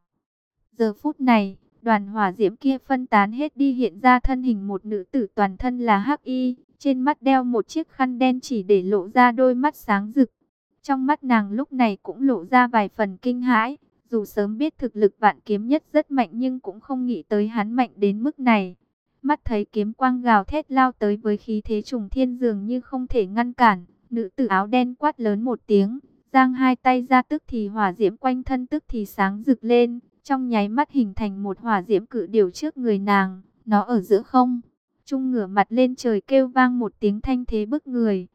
Giờ phút này, đoàn hỏa diễm kia phân tán hết đi hiện ra thân hình một nữ tử toàn thân là hắc y, trên mắt đeo một chiếc khăn đen chỉ để lộ ra đôi mắt sáng rực. Trong mắt nàng lúc này cũng lộ ra vài phần kinh hãi, dù sớm biết thực lực vạn kiếm nhất rất mạnh nhưng cũng không nghĩ tới hắn mạnh đến mức này. Mắt thấy kiếm quang gào thét lao tới với khí thế trùng thiên dường như không thể ngăn cản. Nữ tử áo đen quát lớn một tiếng, giang hai tay ra tức thì hỏa diễm quanh thân tức thì sáng rực lên. Trong nháy mắt hình thành một hỏa diễm cự điều trước người nàng, nó ở giữa không. Trung ngửa mặt lên trời kêu vang một tiếng thanh thế bức người.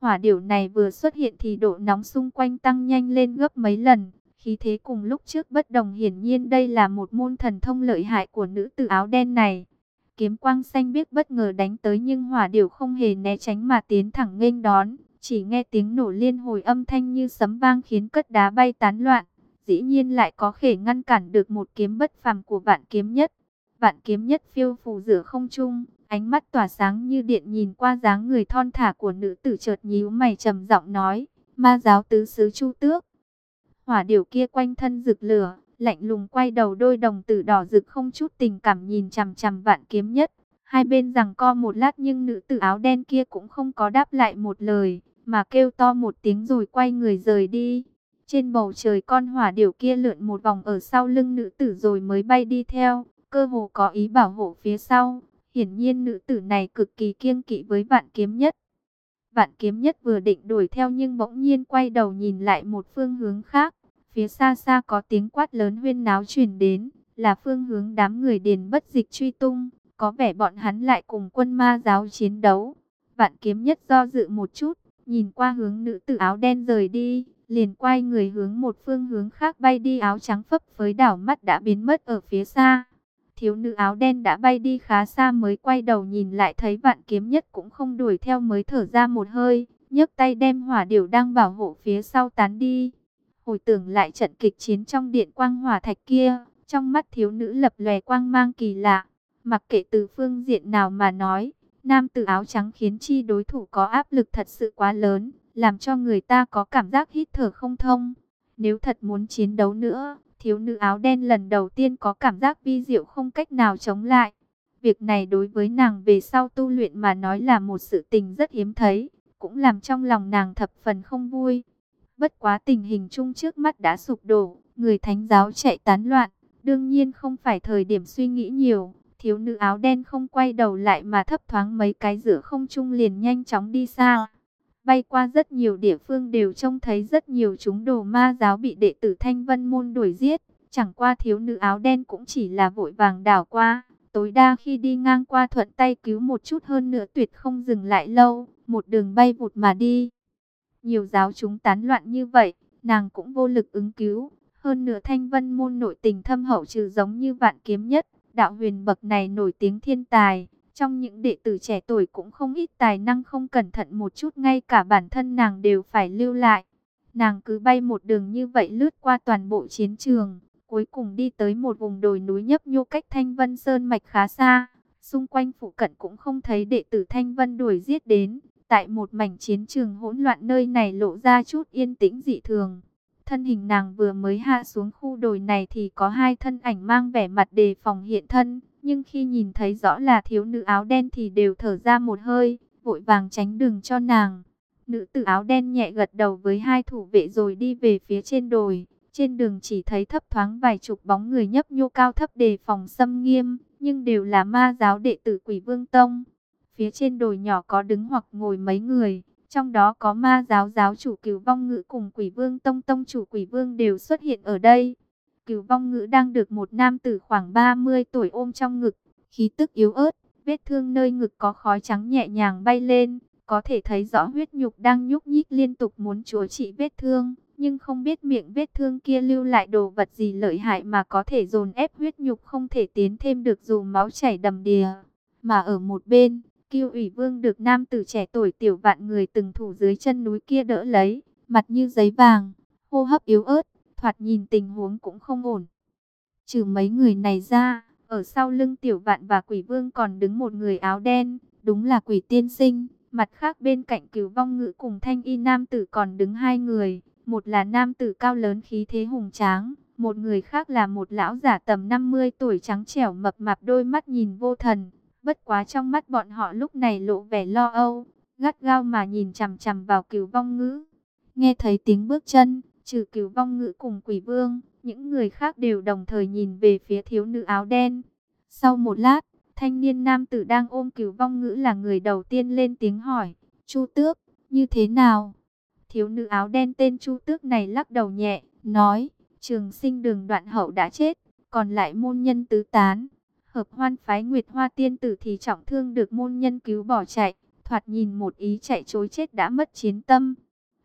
Hỏa điểu này vừa xuất hiện thì độ nóng xung quanh tăng nhanh lên gấp mấy lần. Khí thế cùng lúc trước bất đồng hiển nhiên đây là một môn thần thông lợi hại của nữ tử áo đen này. Kiếm quang xanh biết bất ngờ đánh tới nhưng hỏa điểu không hề né tránh mà tiến thẳng nghênh đón. Chỉ nghe tiếng nổ liên hồi âm thanh như sấm vang khiến cất đá bay tán loạn. Dĩ nhiên lại có thể ngăn cản được một kiếm bất phàm của vạn kiếm nhất. Vạn kiếm nhất phiêu phù giữa không trung, ánh mắt tỏa sáng như điện nhìn qua dáng người thon thả của nữ tử chợt nhíu mày trầm giọng nói, ma giáo tứ sứ chu tước. Hỏa điểu kia quanh thân rực lửa, lạnh lùng quay đầu đôi đồng tử đỏ rực không chút tình cảm nhìn chằm chằm vạn kiếm nhất. Hai bên rằng co một lát nhưng nữ tử áo đen kia cũng không có đáp lại một lời, mà kêu to một tiếng rồi quay người rời đi. Trên bầu trời con hỏa điểu kia lượn một vòng ở sau lưng nữ tử rồi mới bay đi theo, cơ hồ có ý bảo hộ phía sau. Hiển nhiên nữ tử này cực kỳ kiêng kỵ với vạn kiếm nhất. Vạn kiếm nhất vừa định đuổi theo nhưng bỗng nhiên quay đầu nhìn lại một phương hướng khác. Phía xa xa có tiếng quát lớn huyên náo truyền đến, là phương hướng đám người điền bất dịch truy tung. Có vẻ bọn hắn lại cùng quân ma giáo chiến đấu. Vạn kiếm nhất do dự một chút, nhìn qua hướng nữ tử áo đen rời đi, liền quay người hướng một phương hướng khác bay đi áo trắng phấp với đảo mắt đã biến mất ở phía xa. Thiếu nữ áo đen đã bay đi khá xa mới quay đầu nhìn lại thấy vạn kiếm nhất cũng không đuổi theo mới thở ra một hơi, nhấc tay đem hỏa điểu đang bảo hộ phía sau tán đi. Hồi tưởng lại trận kịch chiến trong điện quang hỏa thạch kia, trong mắt thiếu nữ lập lòe quang mang kỳ lạ, mặc kệ từ phương diện nào mà nói, nam tử áo trắng khiến chi đối thủ có áp lực thật sự quá lớn, làm cho người ta có cảm giác hít thở không thông. Nếu thật muốn chiến đấu nữa, thiếu nữ áo đen lần đầu tiên có cảm giác vi diệu không cách nào chống lại. Việc này đối với nàng về sau tu luyện mà nói là một sự tình rất hiếm thấy, cũng làm trong lòng nàng thập phần không vui. Bất quá tình hình chung trước mắt đã sụp đổ, người thánh giáo chạy tán loạn, đương nhiên không phải thời điểm suy nghĩ nhiều. Thiếu nữ áo đen không quay đầu lại mà thấp thoáng mấy cái giữa không trung liền nhanh chóng đi xa. Bay qua rất nhiều địa phương đều trông thấy rất nhiều chúng đồ ma giáo bị đệ tử Thanh Vân Môn đuổi giết. Chẳng qua thiếu nữ áo đen cũng chỉ là vội vàng đảo qua. Tối đa khi đi ngang qua thuận tay cứu một chút hơn nữa tuyệt không dừng lại lâu. Một đường bay vụt mà đi. Nhiều giáo chúng tán loạn như vậy, nàng cũng vô lực ứng cứu. Hơn nữa Thanh Vân Môn nội tình thâm hậu trừ giống như vạn kiếm nhất. Đạo huyền bậc này nổi tiếng thiên tài trong những đệ tử trẻ tuổi cũng không ít tài năng không cẩn thận một chút ngay cả bản thân nàng đều phải lưu lại. Nàng cứ bay một đường như vậy lướt qua toàn bộ chiến trường, cuối cùng đi tới một vùng đồi núi nhấp nhô cách Thanh Vân Sơn mạch khá xa. Xung quanh phụ cận cũng không thấy đệ tử Thanh Vân đuổi giết đến. Tại một mảnh chiến trường hỗn loạn nơi này lộ ra chút yên tĩnh dị thường. Thân hình nàng vừa mới hạ xuống khu đồi này thì có hai thân ảnh mang vẻ mặt đề phòng hiện thân. Nhưng khi nhìn thấy rõ là thiếu nữ áo đen thì đều thở ra một hơi, vội vàng tránh đường cho nàng. Nữ tử áo đen nhẹ gật đầu với hai thủ vệ rồi đi về phía trên đồi. Trên đường chỉ thấy thấp thoáng vài chục bóng người nhấp nhô cao thấp đề phòng xâm nghiêm, nhưng đều là ma giáo đệ tử quỷ vương tông. Phía trên đồi nhỏ có đứng hoặc ngồi mấy người, trong đó có ma giáo giáo chủ cửu vong ngữ cùng quỷ vương tông tông chủ quỷ vương đều xuất hiện ở đây. Cửu vong ngữ đang được một nam tử khoảng 30 tuổi ôm trong ngực, khí tức yếu ớt, vết thương nơi ngực có khói trắng nhẹ nhàng bay lên, có thể thấy rõ huyết nhục đang nhúc nhích liên tục muốn chữa trị vết thương, nhưng không biết miệng vết thương kia lưu lại đồ vật gì lợi hại mà có thể dồn ép huyết nhục không thể tiến thêm được dù máu chảy đầm đìa. Mà ở một bên, Kiêu ủy vương được nam tử trẻ tuổi tiểu vạn người từng thủ dưới chân núi kia đỡ lấy, mặt như giấy vàng, hô hấp yếu ớt, thoạt nhìn tình huống cũng không ổn. Trừ mấy người này ra, ở sau lưng tiểu vạn và quỷ vương còn đứng một người áo đen, đúng là quỷ tiên sinh. Mặt khác bên cạnh cửu vong ngữ cùng thanh y nam tử còn đứng hai người, một là nam tử cao lớn khí thế hùng tráng, một người khác là một lão giả tầm 50 tuổi trắng trẻo mập mạp đôi mắt nhìn vô thần. Bất quá trong mắt bọn họ lúc này lộ vẻ lo âu, gắt gao mà nhìn chằm chằm vào cửu vong ngữ. Nghe thấy tiếng bước chân, Trừ cửu vong ngữ cùng quỷ vương, những người khác đều đồng thời nhìn về phía thiếu nữ áo đen. Sau một lát, thanh niên nam tử đang ôm cửu vong ngữ là người đầu tiên lên tiếng hỏi. Chu tước, như thế nào? Thiếu nữ áo đen tên Chu tước này lắc đầu nhẹ, nói, trường sinh đường đoạn hậu đã chết, còn lại môn nhân tứ tán. Hợp hoan phái Nguyệt Hoa Tiên Tử thì trọng thương được môn nhân cứu bỏ chạy, thoạt nhìn một ý chạy chối chết đã mất chiến tâm.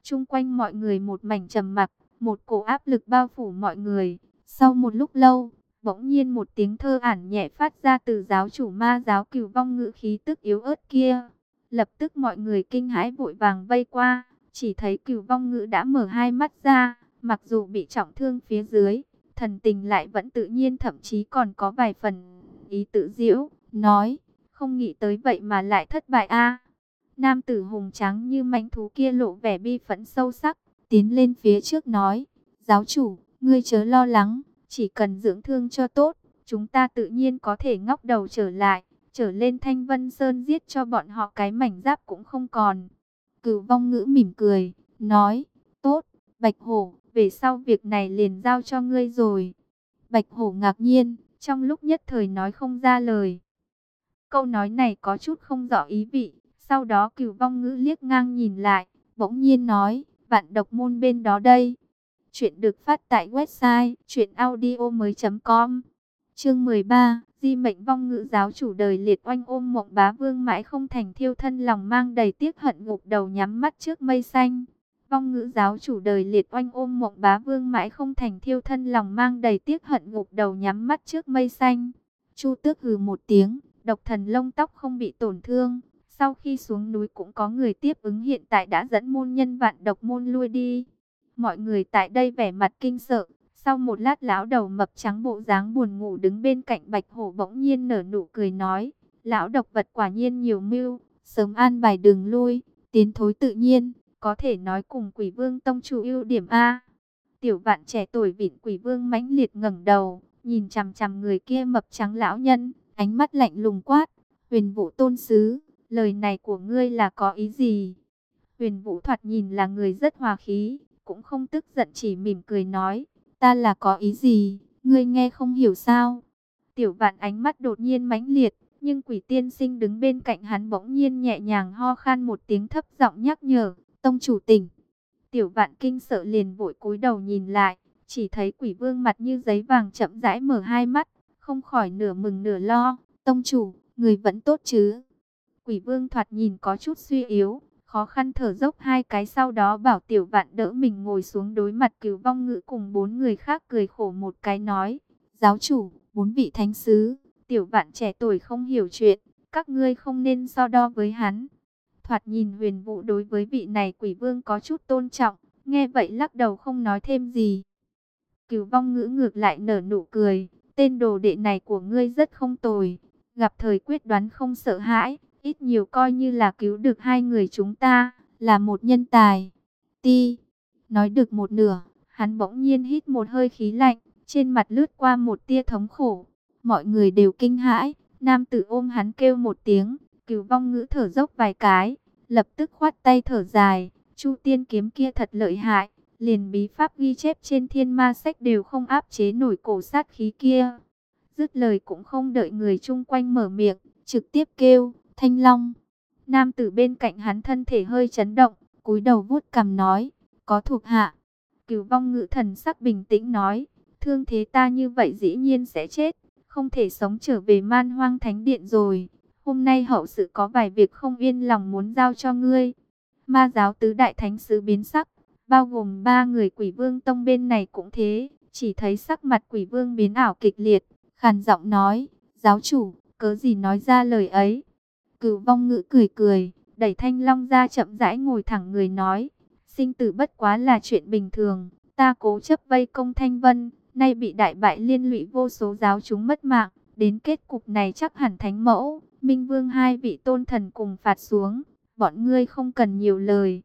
Trung quanh mọi người một mảnh trầm mặc, một cổ áp lực bao phủ mọi người. Sau một lúc lâu, bỗng nhiên một tiếng thơ ản nhẹ phát ra từ giáo chủ ma giáo cửu vong ngữ khí tức yếu ớt kia. Lập tức mọi người kinh hãi vội vàng vây qua, chỉ thấy cửu vong ngữ đã mở hai mắt ra, mặc dù bị trọng thương phía dưới, thần tình lại vẫn tự nhiên thậm chí còn có vài phần ý tự diễu, nói, không nghĩ tới vậy mà lại thất bại a Nam tử hùng trắng như mãnh thú kia lộ vẻ bi phẫn sâu sắc, tiến lên phía trước nói, giáo chủ, ngươi chớ lo lắng, chỉ cần dưỡng thương cho tốt, chúng ta tự nhiên có thể ngóc đầu trở lại, trở lên thanh vân sơn giết cho bọn họ cái mảnh giáp cũng không còn. Cửu vong ngữ mỉm cười, nói, tốt, bạch hổ, về sau việc này liền giao cho ngươi rồi. Bạch hổ ngạc nhiên, trong lúc nhất thời nói không ra lời. Câu nói này có chút không rõ ý vị, sau đó cửu vong ngữ liếc ngang nhìn lại, bỗng nhiên nói, vạn độc môn bên đó đây. Chuyện được phát tại website chuyenaudio.com Chương 13 Di mệnh vong ngữ giáo chủ đời liệt oanh ôm mộng bá vương mãi không thành thiêu thân lòng mang đầy tiếc hận ngục đầu nhắm mắt trước mây xanh. Vong ngữ giáo chủ đời liệt oanh ôm mộng bá vương mãi không thành thiêu thân lòng mang đầy tiếc hận ngục đầu nhắm mắt trước mây xanh. Chu tước hừ một tiếng, độc thần lông tóc không bị tổn thương. Sau khi xuống núi cũng có người tiếp ứng hiện tại đã dẫn môn nhân vạn độc môn lui đi. Mọi người tại đây vẻ mặt kinh sợ. Sau một lát lão đầu mập trắng bộ dáng buồn ngủ đứng bên cạnh bạch hổ bỗng nhiên nở nụ cười nói. Lão độc vật quả nhiên nhiều mưu, sớm an bài đường lui, tiến thối tự nhiên, có thể nói cùng quỷ vương tông chủ ưu điểm A. Tiểu vạn trẻ tuổi vịn quỷ vương mãnh liệt ngẩng đầu, nhìn chằm chằm người kia mập trắng lão nhân, ánh mắt lạnh lùng quát, huyền vũ tôn sứ, lời này của ngươi là có ý gì? Huyền vũ thoạt nhìn là người rất hòa khí, cũng không tức giận chỉ mỉm cười nói, ta là có ý gì, ngươi nghe không hiểu sao? Tiểu vạn ánh mắt đột nhiên mãnh liệt, nhưng quỷ tiên sinh đứng bên cạnh hắn bỗng nhiên nhẹ nhàng ho khan một tiếng thấp giọng nhắc nhở, tông chủ tỉnh. Tiểu vạn kinh sợ liền vội cúi đầu nhìn lại, chỉ thấy quỷ vương mặt như giấy vàng chậm rãi mở hai mắt, không khỏi nửa mừng nửa lo. Tông chủ, người vẫn tốt chứ? Quỷ vương thoạt nhìn có chút suy yếu, khó khăn thở dốc hai cái sau đó bảo tiểu vạn đỡ mình ngồi xuống đối mặt cứu vong ngữ cùng bốn người khác cười khổ một cái nói. Giáo chủ, bốn vị thánh sứ, tiểu vạn trẻ tuổi không hiểu chuyện, các ngươi không nên so đo với hắn. Thoạt nhìn huyền vụ đối với vị này quỷ vương có chút tôn trọng, nghe vậy lắc đầu không nói thêm gì. Cứu vong ngữ ngược lại nở nụ cười, tên đồ đệ này của ngươi rất không tồi, gặp thời quyết đoán không sợ hãi, ít nhiều coi như là cứu được hai người chúng ta, là một nhân tài. Ti, nói được một nửa, hắn bỗng nhiên hít một hơi khí lạnh, trên mặt lướt qua một tia thống khổ. Mọi người đều kinh hãi, nam tử ôm hắn kêu một tiếng, cửu vong ngữ thở dốc vài cái, lập tức khoát tay thở dài, chu tiên kiếm kia thật lợi hại liền bí pháp ghi chép trên thiên ma sách đều không áp chế nổi cổ sát khí kia. Dứt lời cũng không đợi người chung quanh mở miệng, trực tiếp kêu, thanh long. Nam tử bên cạnh hắn thân thể hơi chấn động, cúi đầu vuốt cằm nói, có thuộc hạ. Cửu vong Ngự thần sắc bình tĩnh nói, thương thế ta như vậy dĩ nhiên sẽ chết, không thể sống trở về man hoang thánh điện rồi. Hôm nay hậu sự có vài việc không yên lòng muốn giao cho ngươi. Ma giáo tứ đại thánh sứ biến sắc, bao gồm ba người quỷ vương tông bên này cũng thế, chỉ thấy sắc mặt quỷ vương biến ảo kịch liệt, khàn giọng nói, giáo chủ, cớ gì nói ra lời ấy. Cửu vong ngữ cười cười, đẩy thanh long ra chậm rãi ngồi thẳng người nói, sinh tử bất quá là chuyện bình thường, ta cố chấp vây công thanh vân, nay bị đại bại liên lụy vô số giáo chúng mất mạng, đến kết cục này chắc hẳn thánh mẫu, minh vương hai vị tôn thần cùng phạt xuống, bọn ngươi không cần nhiều lời.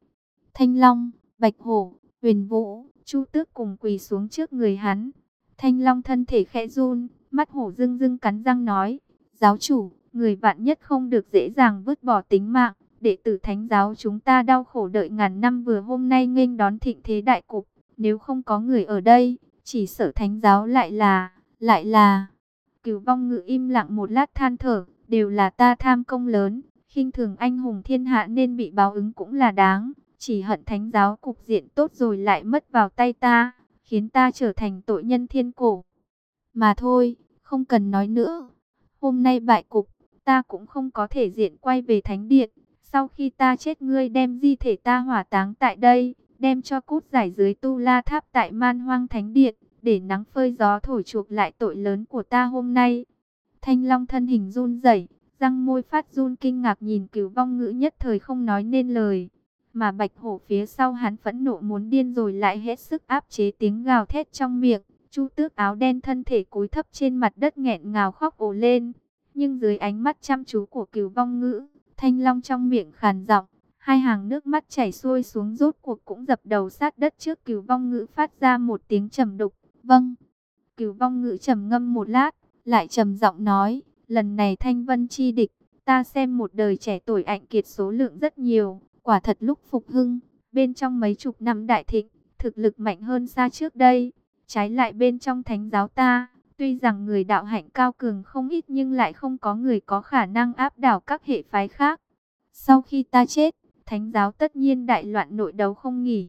Thanh long Bạch Hổ, Huyền Vũ, Chu Tước cùng quỳ xuống trước người hắn. Thanh Long thân thể khẽ run, mắt hổ dưng dưng cắn răng nói, giáo chủ, người vạn nhất không được dễ dàng vứt bỏ tính mạng, đệ tử thánh giáo chúng ta đau khổ đợi ngàn năm vừa hôm nay nghênh đón thịnh thế đại cục, nếu không có người ở đây, chỉ sợ thánh giáo lại là, lại là. Cửu vong ngự im lặng một lát than thở, đều là ta tham công lớn, khinh thường anh hùng thiên hạ nên bị báo ứng cũng là đáng. Chỉ hận thánh giáo cục diện tốt rồi lại mất vào tay ta, khiến ta trở thành tội nhân thiên cổ. Mà thôi, không cần nói nữa. Hôm nay bại cục, ta cũng không có thể diện quay về thánh điện. Sau khi ta chết ngươi đem di thể ta hỏa táng tại đây, đem cho cút giải dưới tu la tháp tại man hoang thánh điện, để nắng phơi gió thổi chuộc lại tội lớn của ta hôm nay. Thanh Long thân hình run rẩy, răng môi phát run kinh ngạc nhìn cửu vong ngữ nhất thời không nói nên lời. Mà bạch hổ phía sau hắn phẫn nộ muốn điên rồi lại hết sức áp chế tiếng gào thét trong miệng. Chu tước áo đen thân thể cúi thấp trên mặt đất nghẹn ngào khóc ồ lên. Nhưng dưới ánh mắt chăm chú của cửu vong ngữ, thanh long trong miệng khàn giọng, hai hàng nước mắt chảy xuôi xuống rốt cuộc cũng dập đầu sát đất trước cửu vong ngữ phát ra một tiếng trầm đục. Vâng, cửu vong ngữ trầm ngâm một lát, lại trầm giọng nói, lần này thanh vân chi địch, ta xem một đời trẻ tuổi ảnh kiệt số lượng rất nhiều, Quả thật lúc phục hưng, bên trong mấy chục năm đại thịnh, thực lực mạnh hơn xa trước đây. Trái lại bên trong thánh giáo ta, tuy rằng người đạo hạnh cao cường không ít nhưng lại không có người có khả năng áp đảo các hệ phái khác. Sau khi ta chết, thánh giáo tất nhiên đại loạn nội đấu không nghỉ.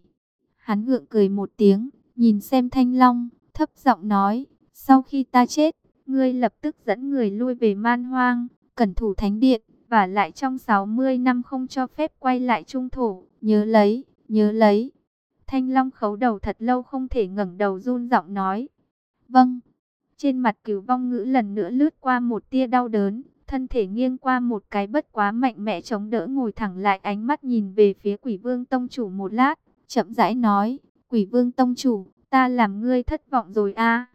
Hắn ngượng cười một tiếng, nhìn xem thanh long, thấp giọng nói, sau khi ta chết, ngươi lập tức dẫn người lui về man hoang, cẩn thủ thánh điện, và lại trong 60 năm không cho phép quay lại trung thổ, nhớ lấy, nhớ lấy. Thanh long khấu đầu thật lâu không thể ngẩng đầu run giọng nói, vâng. Trên mặt cửu vong ngữ lần nữa lướt qua một tia đau đớn, thân thể nghiêng qua một cái bất quá mạnh mẽ chống đỡ ngồi thẳng lại ánh mắt nhìn về phía quỷ vương tông chủ một lát, chậm rãi nói, quỷ vương tông chủ, ta làm ngươi thất vọng rồi a.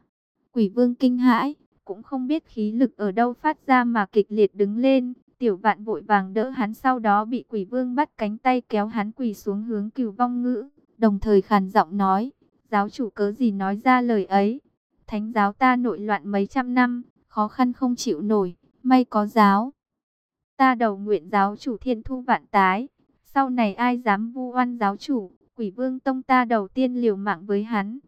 Quỷ vương kinh hãi, cũng không biết khí lực ở đâu phát ra mà kịch liệt đứng lên, tiểu vạn vội vàng đỡ hắn sau đó bị quỷ vương bắt cánh tay kéo hắn quỳ xuống hướng cửu vong ngữ, đồng thời khàn giọng nói, giáo chủ cớ gì nói ra lời ấy, thánh giáo ta nội loạn mấy trăm năm, khó khăn không chịu nổi, may có giáo. Ta đầu nguyện giáo chủ thiên thu vạn tái, sau này ai dám vu oan giáo chủ, quỷ vương tông ta đầu tiên liều mạng với hắn.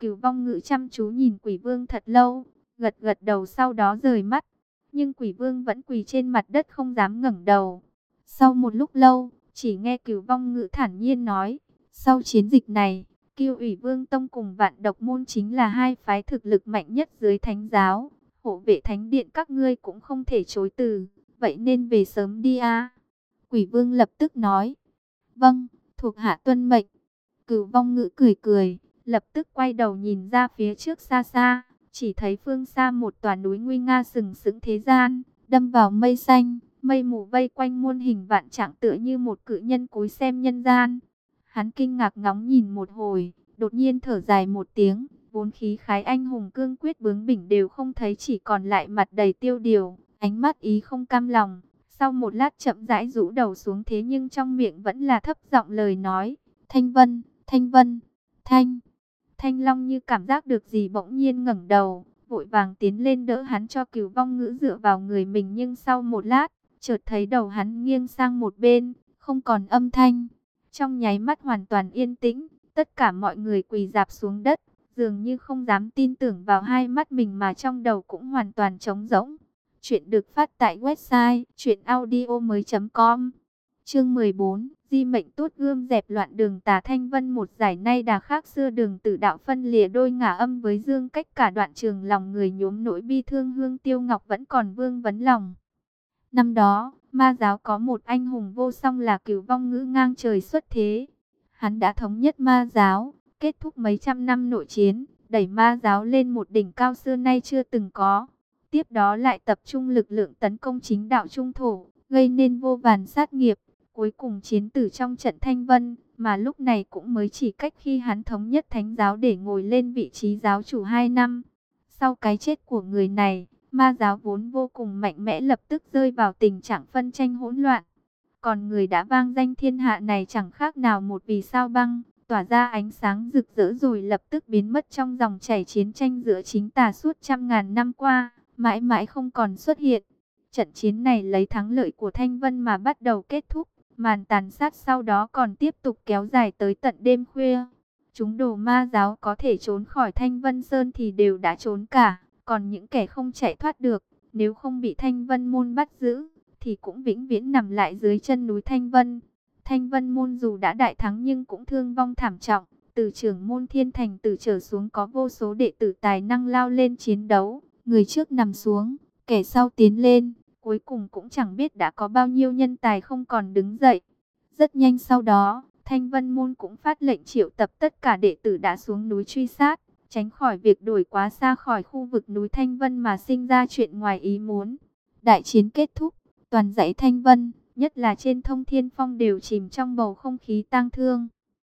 Cửu vong ngự chăm chú nhìn quỷ vương thật lâu, gật gật đầu sau đó rời mắt. Nhưng quỷ vương vẫn quỳ trên mặt đất không dám ngẩng đầu. Sau một lúc lâu, chỉ nghe cửu vong ngự thản nhiên nói, sau chiến dịch này, Kiêu ủy vương tông cùng vạn độc môn chính là hai phái thực lực mạnh nhất dưới thánh giáo. Hộ vệ thánh điện các ngươi cũng không thể chối từ, vậy nên về sớm đi a. Quỷ vương lập tức nói, vâng, thuộc hạ tuân mệnh. Cửu vong ngữ cười cười, lập tức quay đầu nhìn ra phía trước xa xa, chỉ thấy phương xa một tòa núi nguy nga sừng sững thế gian, đâm vào mây xanh, mây mù vây quanh muôn hình vạn trạng tựa như một cự nhân cúi xem nhân gian. Hắn kinh ngạc ngóng nhìn một hồi, đột nhiên thở dài một tiếng, vốn khí khái anh hùng cương quyết bướng bỉnh đều không thấy chỉ còn lại mặt đầy tiêu điều, ánh mắt ý không cam lòng. Sau một lát chậm rãi rũ đầu xuống thế nhưng trong miệng vẫn là thấp giọng lời nói, Thanh Vân, Thanh Vân, Thanh. Thanh Long như cảm giác được gì bỗng nhiên ngẩng đầu, vội vàng tiến lên đỡ hắn cho cửu vong ngữ dựa vào người mình nhưng sau một lát, chợt thấy đầu hắn nghiêng sang một bên, không còn âm thanh. Trong nháy mắt hoàn toàn yên tĩnh, tất cả mọi người quỳ dạp xuống đất, dường như không dám tin tưởng vào hai mắt mình mà trong đầu cũng hoàn toàn trống rỗng. Chuyện được phát tại website chuyenaudio.com Chương 14 Di mệnh tốt gươm dẹp loạn đường tà thanh vân một giải nay đà khác xưa đường tử đạo phân lìa đôi ngả âm với dương cách cả đoạn trường lòng người nhóm nỗi bi thương hương tiêu ngọc vẫn còn vương vấn lòng. Năm đó, ma giáo có một anh hùng vô song là cửu vong ngữ ngang trời xuất thế. Hắn đã thống nhất ma giáo, kết thúc mấy trăm năm nội chiến, đẩy ma giáo lên một đỉnh cao xưa nay chưa từng có. Tiếp đó lại tập trung lực lượng tấn công chính đạo trung thổ, gây nên vô vàn sát nghiệp. Cuối cùng chiến tử trong trận Thanh Vân, mà lúc này cũng mới chỉ cách khi hắn thống nhất thánh giáo để ngồi lên vị trí giáo chủ 2 năm. Sau cái chết của người này, ma giáo vốn vô cùng mạnh mẽ lập tức rơi vào tình trạng phân tranh hỗn loạn. Còn người đã vang danh thiên hạ này chẳng khác nào một vì sao băng, tỏa ra ánh sáng rực rỡ rồi lập tức biến mất trong dòng chảy chiến tranh giữa chính tà suốt trăm ngàn năm qua, mãi mãi không còn xuất hiện. Trận chiến này lấy thắng lợi của Thanh Vân mà bắt đầu kết thúc, màn tàn sát sau đó còn tiếp tục kéo dài tới tận đêm khuya. Chúng đồ ma giáo có thể trốn khỏi Thanh Vân Sơn thì đều đã trốn cả, còn những kẻ không chạy thoát được, nếu không bị Thanh Vân Môn bắt giữ, thì cũng vĩnh viễn nằm lại dưới chân núi Thanh Vân. Thanh Vân Môn dù đã đại thắng nhưng cũng thương vong thảm trọng, từ trưởng môn thiên thành từ trở xuống có vô số đệ tử tài năng lao lên chiến đấu, người trước nằm xuống, kẻ sau tiến lên, cuối cùng cũng chẳng biết đã có bao nhiêu nhân tài không còn đứng dậy. Rất nhanh sau đó, Thanh Vân Môn cũng phát lệnh triệu tập tất cả đệ tử đã xuống núi truy sát, tránh khỏi việc đuổi quá xa khỏi khu vực núi Thanh Vân mà sinh ra chuyện ngoài ý muốn. Đại chiến kết thúc, toàn dãy Thanh Vân, nhất là trên thông thiên phong đều chìm trong bầu không khí tang thương.